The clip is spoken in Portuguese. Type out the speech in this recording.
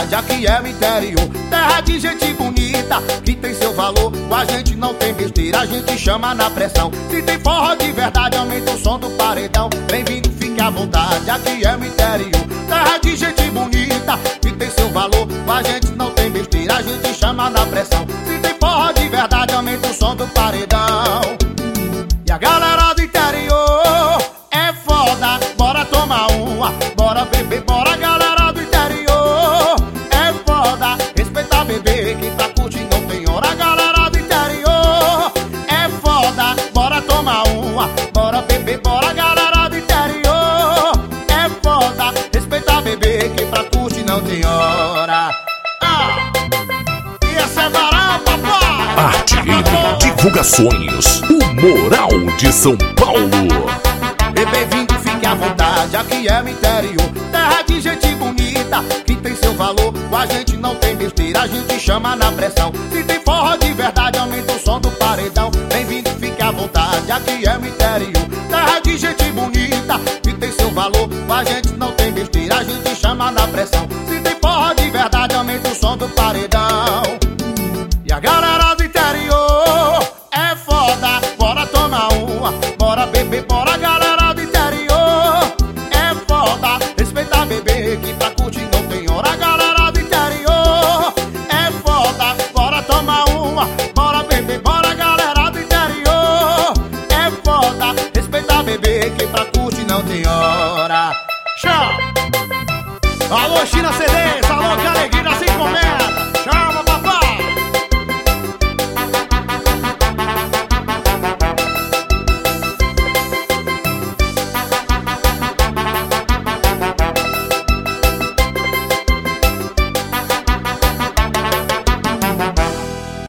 vontade, aqui é o interior. Terra de gente bonita, que tem seu valor. Com a gente não tem besteira, a gente chama na pressão. Se tem forró de verdade, aumenta o som do paredão. Bem-vindo, fique à vontade, aqui é o interior. Terra de gente bonita, que tem seu valor. Com a gente não tem besteira, a gente chama na pressão. Se tem forró de verdade, aumenta o som do paredão. E a galera do interior é foda, bora tomar uma, bora beber, tem hora. Ah! E essa é barata, papai! Arte Rima Divulgações. O Moral de São Paulo. E bem-vindo, fique à vontade, aqui é o interior Terra de gente bonita, que tem seu valor Com a gente não tem besteira, a gente chama na pressão Se tem forró de verdade, aumenta o som do paredão Bem-vindo, fique à vontade, aqui é o interior Terra de gente bonita, que tem seu valor Com a gente rua. Bora beber, bora galera do interior. É foda, respeitar bebê que pra curtir não tem hora. Chama! Alô, China CD, alô, que alegria!